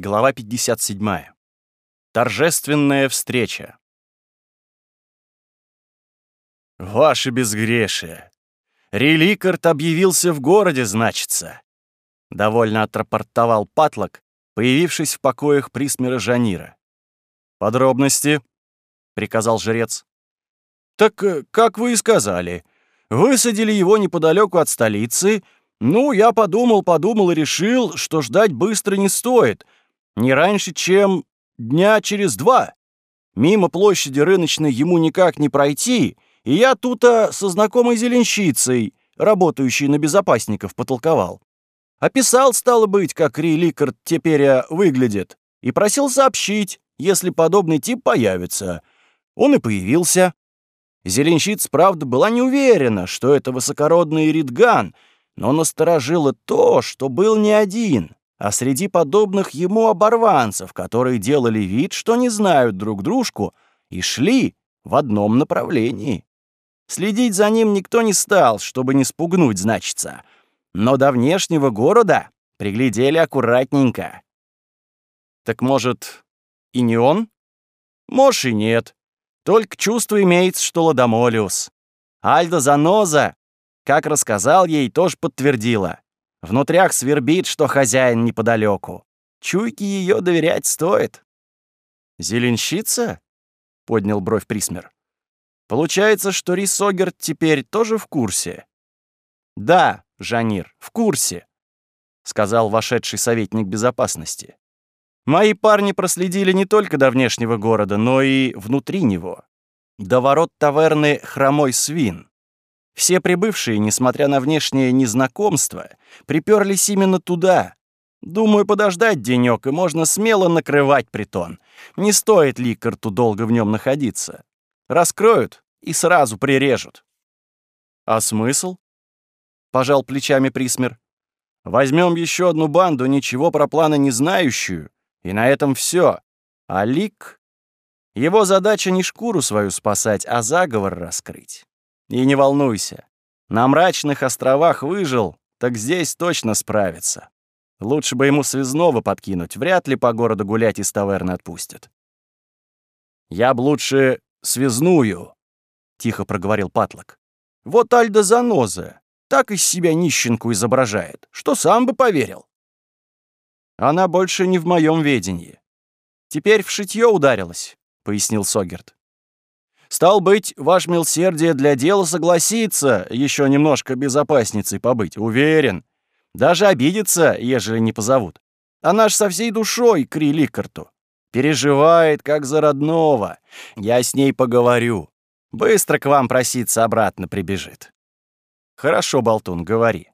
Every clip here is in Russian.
Глава 57. Торжественная встреча. «Ваше безгрешие! Реликард объявился в городе, значится!» Довольно отрапортовал Патлок, появившись в покоях Присмера Жанира. «Подробности?» — приказал жрец. «Так, э, как вы и сказали, высадили его неподалеку от столицы. Ну, я подумал, подумал и решил, что ждать быстро не стоит — не раньше, чем дня через два. Мимо площади рыночной ему никак не пройти, и я тут -то со знакомой зеленщицей, работающей на безопасников, потолковал. Описал, стало быть, как Риликард теперь э, выглядит, и просил сообщить, если подобный тип появится. Он и появился. Зеленщица, правда, была не уверена, что это высокородный Ридган, но насторожило то, что был не один — а среди подобных ему оборванцев, которые делали вид, что не знают друг дружку, и шли в одном направлении. Следить за ним никто не стал, чтобы не спугнуть, значится. Но до внешнего города приглядели аккуратненько. Так может, и не он? Может, и нет. Только чувство имеется, что Ладомолиус. Альда Заноза, как рассказал ей, тоже подтвердила. Внутрях свербит, что хозяин неподалеку. Чуйке ее доверять стоит. «Зеленщица?» — поднял бровь Присмер. «Получается, что Рисогерт теперь тоже в курсе?» «Да, Жанир, в курсе», — сказал вошедший советник безопасности. «Мои парни проследили не только до внешнего города, но и внутри него. До ворот таверны «Хромой свин». Все прибывшие, несмотря на внешнее незнакомство, приперлись именно туда. Думаю, подождать денек, и можно смело накрывать притон. Не стоит Ликарту долго в нем находиться. Раскроют и сразу прирежут. А смысл? Пожал плечами Присмер. Возьмем еще одну банду, ничего про планы не знающую, и на этом все. А Лик... Его задача не шкуру свою спасать, а заговор раскрыть. И не волнуйся. На мрачных островах выжил, так здесь точно справится. Лучше бы ему связного подкинуть, вряд ли по городу гулять из таверны отпустят. «Я б лучше связную», — тихо проговорил Патлок. «Вот Альда заноза, так из себя нищенку изображает, что сам бы поверил». «Она больше не в моем ведении. Теперь в шитье ударилась», — пояснил Согерт. Стал быть, ваш милсердие для дела согласится еще немножко безопасницей побыть, уверен. Даже обидится, ежели не позовут. Она ж со всей душой к Риликарту. Переживает, как за родного. Я с ней поговорю. Быстро к вам проситься обратно прибежит. Хорошо, Болтун, говори.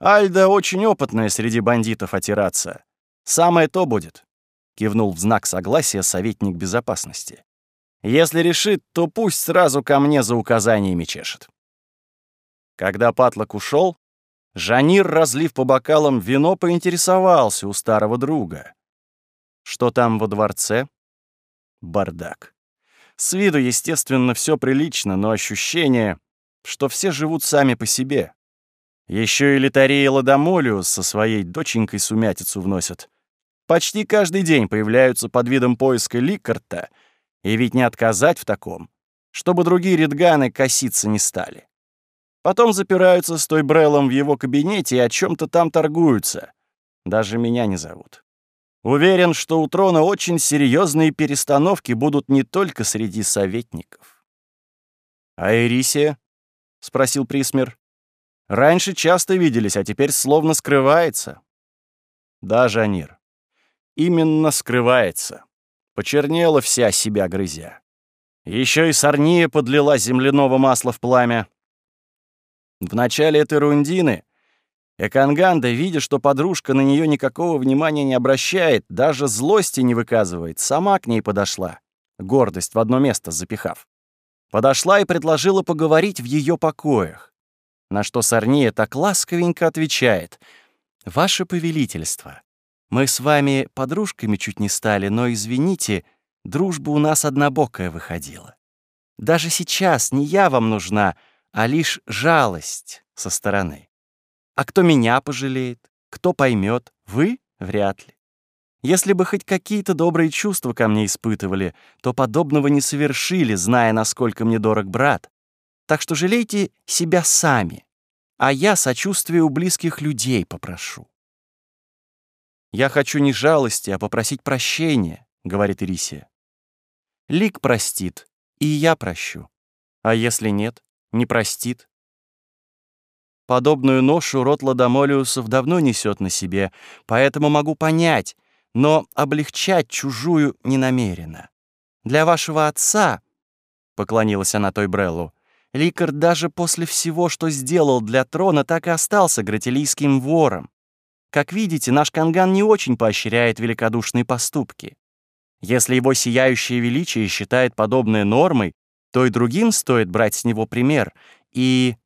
Альда очень опытная среди бандитов отираться. Самое то будет. Кивнул в знак согласия советник безопасности. Если решит, то пусть сразу ко мне за указаниями чешет. Когда Патлок ушел, Жанир, разлив по бокалам вино, поинтересовался у старого друга. Что там во дворце? Бардак. С виду, естественно, все прилично, но ощущение, что все живут сами по себе. Еще и Литария Ладомолиус со своей доченькой сумятицу вносят. Почти каждый день появляются под видом поиска Ликарта — и ведь не отказать в таком, чтобы другие редганы коситься не стали. Потом запираются с той Бреллом в его кабинете и о чем то там торгуются. Даже меня не зовут. Уверен, что у трона очень серьезные перестановки будут не только среди советников. «А Эрисия?» — спросил Присмер. «Раньше часто виделись, а теперь словно скрывается». «Да, Жанир, именно скрывается». Почернела вся себя грызя. Еще и Сорния подлила земляного масла в пламя. В начале этой рундины Эканганда, видя, что подружка на нее никакого внимания не обращает, даже злости не выказывает, сама к ней подошла, гордость в одно место запихав. Подошла и предложила поговорить в ее покоях. На что Сорния так ласковенько отвечает. «Ваше повелительство, мы с вами подружками чуть не стали, но, извините, дружба у нас однобокая выходила. Даже сейчас не я вам нужна, а лишь жалость со стороны. А кто меня пожалеет, кто поймет, вы — вряд ли. Если бы хоть какие-то добрые чувства ко мне испытывали, то подобного не совершили, зная, насколько мне дорог брат. Так что жалейте себя сами, а я сочувствие у близких людей попрошу. «Я хочу не жалости, а попросить прощения», — говорит Ирисия. «Лик простит, и я прощу. А если нет, не простит, Подобную ношу род Ладомолиусов давно несет на себе, поэтому могу понять, но облегчать чужую не намерена. Для вашего отца, — поклонилась она той Бреллу, — Ликар даже после всего, что сделал для трона, так и остался гратилийским вором. Как видите, наш Канган не очень поощряет великодушные поступки. Если его сияющее величие считает подобное нормой, то и другим стоит брать с него пример и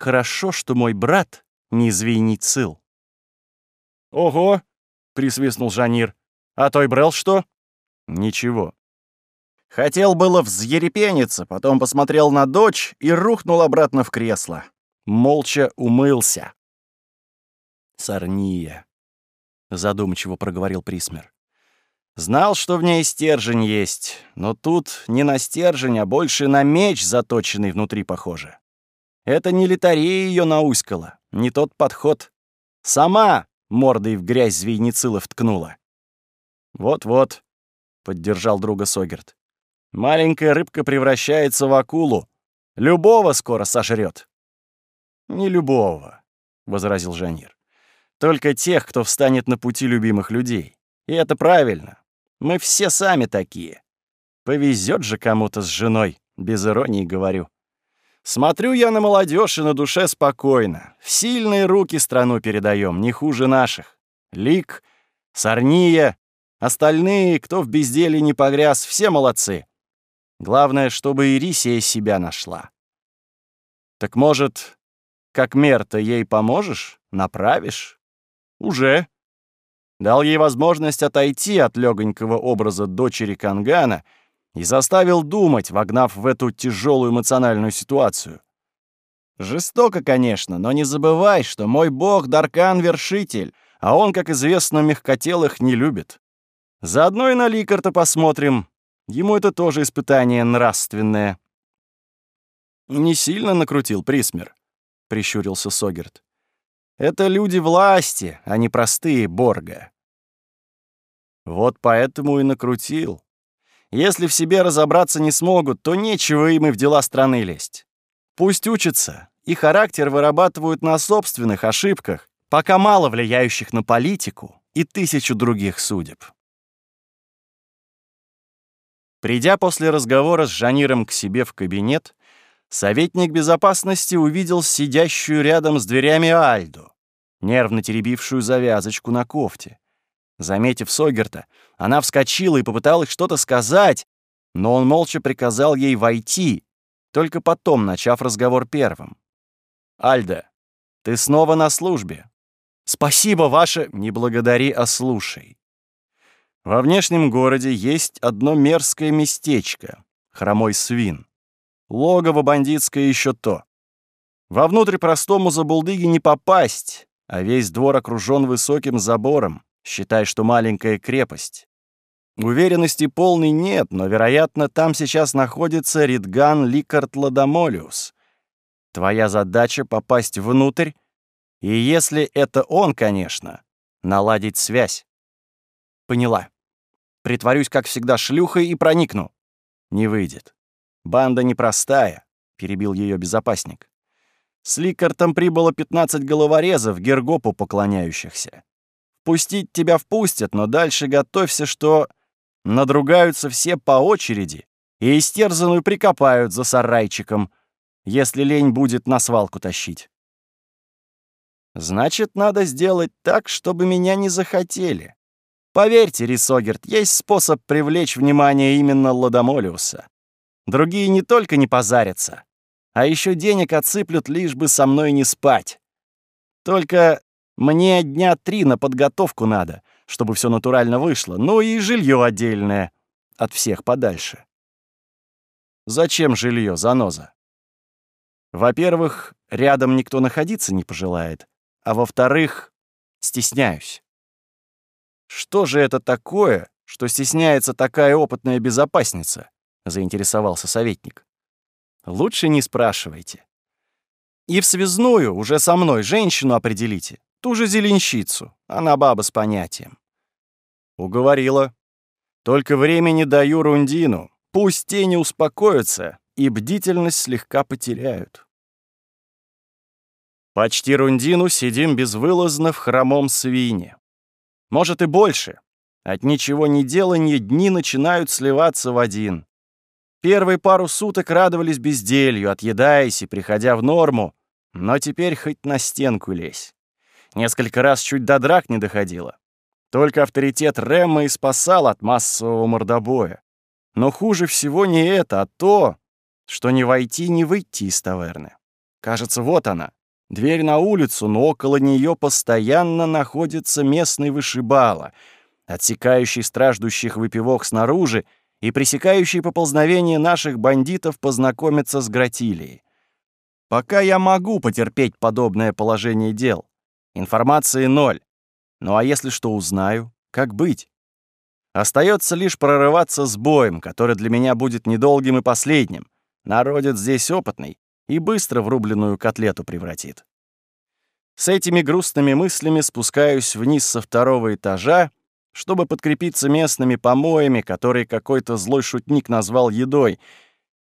Хорошо, что мой брат не звенит «Ого!» — присвистнул Жанир. «А той Брел что?» «Ничего». Хотел было взъерепениться, потом посмотрел на дочь и рухнул обратно в кресло. Молча умылся. «Сорния», — задумчиво проговорил Присмер. Знал, что в ней стержень есть, но тут не на стержень, а больше на меч, заточенный внутри, похоже. Это не литарея ее науськала, не тот подход. Сама мордой в грязь Звейницилов ткнула. «Вот-вот», — поддержал друга Согерт. «Маленькая рыбка превращается в акулу. Любого скоро сожрет». «Не любого», — возразил Жанир. «Только тех, кто встанет на пути любимых людей. И это правильно. Мы все сами такие. Повезет же кому-то с женой, без иронии говорю. Смотрю я на молодежь и на душе спокойно. В сильные руки страну передаем, не хуже наших. Лик, Сорния, остальные, кто в безделии не погряз, все молодцы. Главное, чтобы Ирисия себя нашла. Так может, как мер-то ей поможешь, направишь? Уже. Дал ей возможность отойти от легонького образа дочери Кангана — и заставил думать, вогнав в эту тяжелую эмоциональную ситуацию. Жестоко, конечно, но не забывай, что мой бог Даркан — вершитель, а он, как известно, мягкотелых не любит. Заодно и на Ликарта посмотрим. Ему это тоже испытание нравственное. «Не сильно накрутил Присмер», — прищурился Согерт. «Это люди власти, а не простые Борга». «Вот поэтому и накрутил», если в себе разобраться не смогут, то нечего им и в дела страны лезть. Пусть учатся, и характер вырабатывают на собственных ошибках, пока мало влияющих на политику и тысячу других судеб. Придя после разговора с Жаниром к себе в кабинет, советник безопасности увидел сидящую рядом с дверями Альду, нервно теребившую завязочку на кофте. Заметив Согерта, она вскочила и попыталась что-то сказать, но он молча приказал ей войти, только потом начав разговор первым. «Альда, ты снова на службе. Спасибо ваше, не благодари, а слушай. Во внешнем городе есть одно мерзкое местечко — Хромой Свин. Логово бандитское еще то. Вовнутрь простому забулдыги не попасть, а весь двор окружен высоким забором. Считай, что маленькая крепость. Уверенности полной нет, но, вероятно, там сейчас находится Ридган Ликард Ладомолиус. Твоя задача — попасть внутрь, и если это он, конечно, наладить связь. Поняла. Притворюсь, как всегда, шлюхой и проникну. Не выйдет. Банда непростая, — перебил ее безопасник. С Ликартом прибыло 15 головорезов, Гергопу поклоняющихся. Пустить тебя впустят, но дальше готовься, что надругаются все по очереди и истерзанную прикопают за сарайчиком, если лень будет на свалку тащить. Значит, надо сделать так, чтобы меня не захотели. Поверьте, Рисогерт, есть способ привлечь внимание именно Ладомолиуса. Другие не только не позарятся, а еще денег отсыплют, лишь бы со мной не спать. Только мне дня три на подготовку надо, чтобы все натурально вышло, ну и жилье отдельное, от всех подальше. Зачем жилье, заноза? Во-первых, рядом никто находиться не пожелает, а во-вторых, стесняюсь. что же это такое, что стесняется такая опытная безопасница?» — заинтересовался советник. «Лучше не спрашивайте. И в связную уже со мной женщину определите, ту же зеленщицу, она баба с понятием». Уговорила. «Только времени даю Рундину, пусть тени успокоятся и бдительность слегка потеряют». Почти Рундину сидим безвылазно в хромом свине. Может и больше. От ничего не делания дни начинают сливаться в один. Первые пару суток радовались безделью, отъедаясь и приходя в норму, но теперь хоть на стенку лезь. Несколько раз чуть до драк не доходило. Только авторитет Рэмма и спасал от массового мордобоя. Но хуже всего не это, а то, что не войти, не выйти из таверны. Кажется, вот она, Дверь на улицу, но около нее постоянно находится местный вышибала, отсекающий страждущих выпивок снаружи и пресекающий поползновение наших бандитов познакомиться с Гратилией. Пока я могу потерпеть подобное положение дел. Информации ноль. Ну а если что узнаю, как быть? Остается лишь прорываться с боем, который для меня будет недолгим и последним. Народец здесь опытный, и быстро в рубленную котлету превратит. С этими грустными мыслями спускаюсь вниз со второго этажа, чтобы подкрепиться местными помоями, которые какой-то злой шутник назвал едой,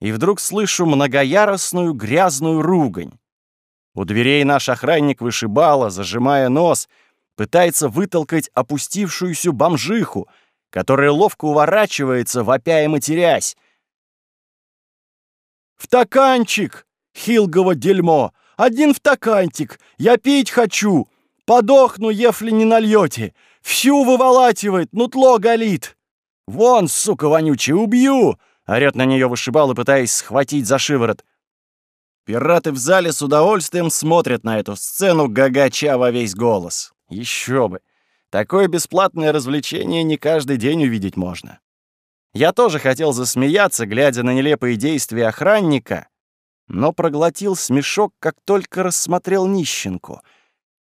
и вдруг слышу многояростную грязную ругань. У дверей наш охранник вышибала, зажимая нос, пытается вытолкать опустившуюся бомжиху, которая ловко уворачивается, вопя и матерясь. «В токанчик!» Хилгово дерьмо! Один в токантик! Я пить хочу! Подохну, если не нальете! Всю выволачивает, нутло галит! Вон, сука вонючая, убью!» Орёт на нее вышибал и пытаясь схватить за шиворот. Пираты в зале с удовольствием смотрят на эту сцену, гагача во весь голос. Еще бы! Такое бесплатное развлечение не каждый день увидеть можно. Я тоже хотел засмеяться, глядя на нелепые действия охранника, но проглотил смешок, как только рассмотрел нищенку.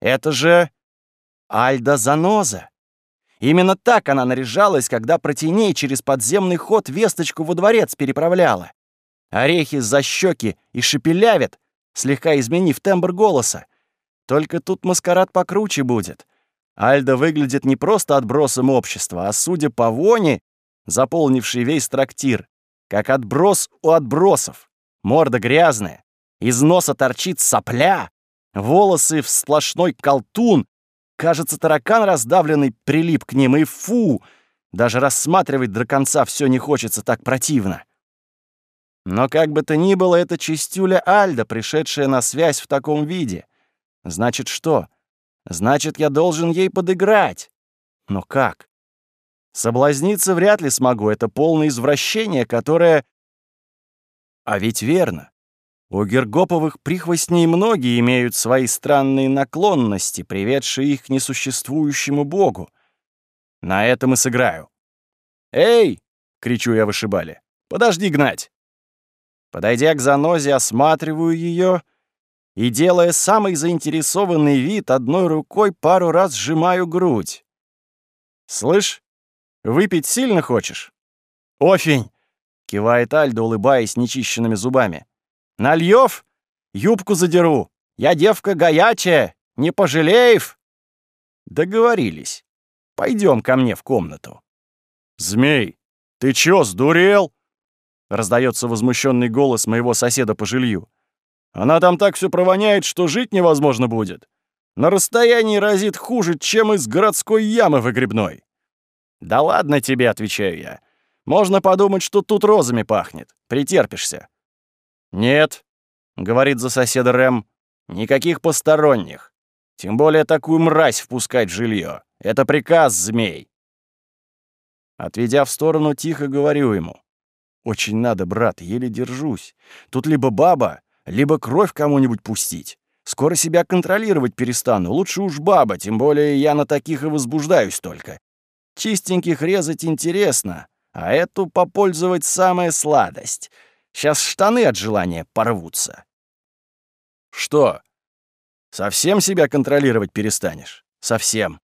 Это же Альда Заноза. Именно так она наряжалась, когда протеней через подземный ход весточку во дворец переправляла. Орехи за щеки и шепелявят, слегка изменив тембр голоса. Только тут маскарад покруче будет. Альда выглядит не просто отбросом общества, а, судя по воне, заполнивший весь трактир, как отброс у отбросов. Морда грязная, из носа торчит сопля, волосы в сплошной колтун. Кажется, таракан раздавленный прилип к ним, и фу! Даже рассматривать до конца все не хочется так противно. Но как бы то ни было, это чистюля Альда, пришедшая на связь в таком виде. Значит, что? Значит, я должен ей подыграть. Но как? Соблазниться вряд ли смогу, это полное извращение, которое а ведь верно. У Гергоповых прихвостней многие имеют свои странные наклонности, приведшие их к несуществующему богу. На этом и сыграю. «Эй!» — кричу я вышибали. «Подожди гнать!» Подойдя к занозе, осматриваю ее и, делая самый заинтересованный вид, одной рукой пару раз сжимаю грудь. «Слышь, выпить сильно хочешь?» «Офень! Кивает Альда, улыбаясь нечищенными зубами. «Нальёв? Юбку задеру. Я девка гаячая, не пожалеев?» Договорились. Пойдем ко мне в комнату. «Змей, ты чё, сдурел?» Раздается возмущенный голос моего соседа по жилью. «Она там так все провоняет, что жить невозможно будет. На расстоянии разит хуже, чем из городской ямы выгребной». «Да ладно тебе», — отвечаю я. Можно подумать, что тут розами пахнет. Притерпишься». «Нет», — говорит за соседа Рэм, — «никаких посторонних. Тем более такую мразь впускать в жилье. Это приказ, змей». Отведя в сторону, тихо говорю ему. «Очень надо, брат, еле держусь. Тут либо баба, либо кровь кому-нибудь пустить. Скоро себя контролировать перестану. Лучше уж баба, тем более я на таких и возбуждаюсь только. Чистеньких резать интересно, а эту попользовать самая сладость. Сейчас штаны от желания порвутся. Что? Совсем себя контролировать перестанешь? Совсем.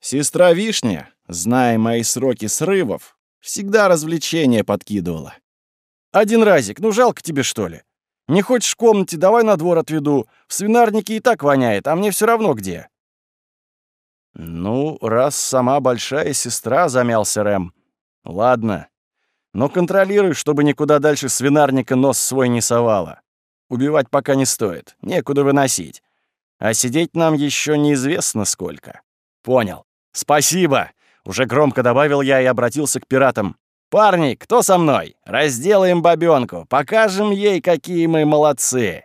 Сестра Вишня, зная мои сроки срывов, всегда развлечения подкидывала. Один разик, ну жалко тебе, что ли? Не хочешь в комнате, давай на двор отведу. В свинарнике и так воняет, а мне все равно где. Ну, раз сама большая сестра, замялся Рэм. Ладно. Но контролируй, чтобы никуда дальше свинарника нос свой не совала. Убивать пока не стоит, некуда выносить. А сидеть нам еще неизвестно сколько. Понял. Спасибо. Уже громко добавил я и обратился к пиратам. «Парни, кто со мной? Разделаем бабёнку, покажем ей, какие мы молодцы!»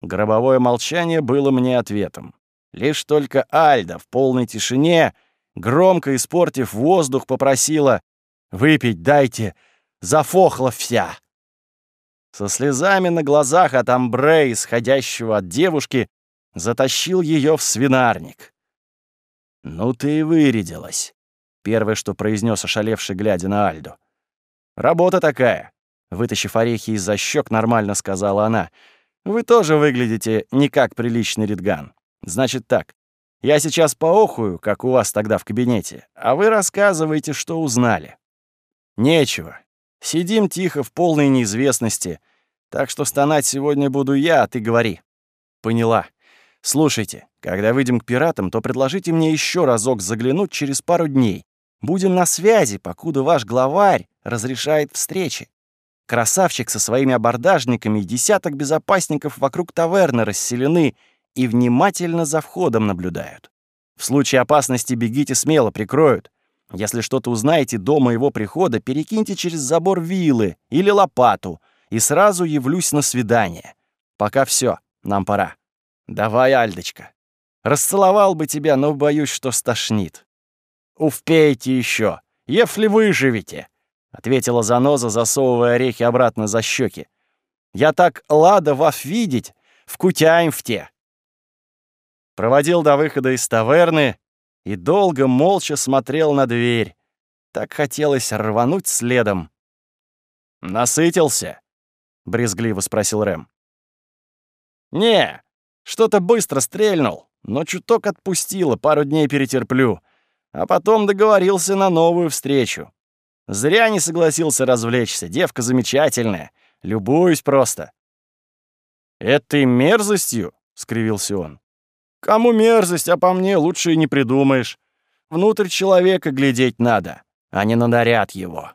Гробовое молчание было мне ответом. Лишь только Альда в полной тишине, громко испортив воздух, попросила «Выпить дайте, зафохла вся!» Со слезами на глазах от амбре, исходящего от девушки, затащил ее в свинарник. «Ну ты и вырядилась!» Первое, что произнес ошалевший, глядя на Альду. «Работа такая!» Вытащив орехи из-за щек, нормально сказала она. «Вы тоже выглядите не как приличный ритган. Значит так, я сейчас поохую, как у вас тогда в кабинете, а вы рассказываете, что узнали. Нечего. Сидим тихо в полной неизвестности, так что стонать сегодня буду я, а ты говори. Поняла. Слушайте, когда выйдем к пиратам, то предложите мне еще разок заглянуть через пару дней. Будем на связи, покуда ваш главарь разрешает встречи. Красавчик со своими абордажниками и десяток безопасников вокруг таверны расселены и внимательно за входом наблюдают. В случае опасности бегите смело, прикроют. Если что-то узнаете до моего прихода, перекиньте через забор вилы или лопату, и сразу явлюсь на свидание. Пока все, нам пора. Давай, Альдочка. Расцеловал бы тебя, но боюсь, что стошнит. «Успеете еще, если выживете», — ответила заноза, засовывая орехи обратно за щеки. «Я так лада вас видеть, вкутяем в те». Проводил до выхода из таверны и долго молча смотрел на дверь. Так хотелось рвануть следом. «Насытился?» — брезгливо спросил Рэм. «Не, что-то быстро стрельнул, но чуток отпустило, пару дней перетерплю а потом договорился на новую встречу. Зря не согласился развлечься, девка замечательная, любуюсь просто. «Этой мерзостью?» — скривился он. «Кому мерзость, а по мне лучше и не придумаешь. Внутрь человека глядеть надо, а не на наряд его».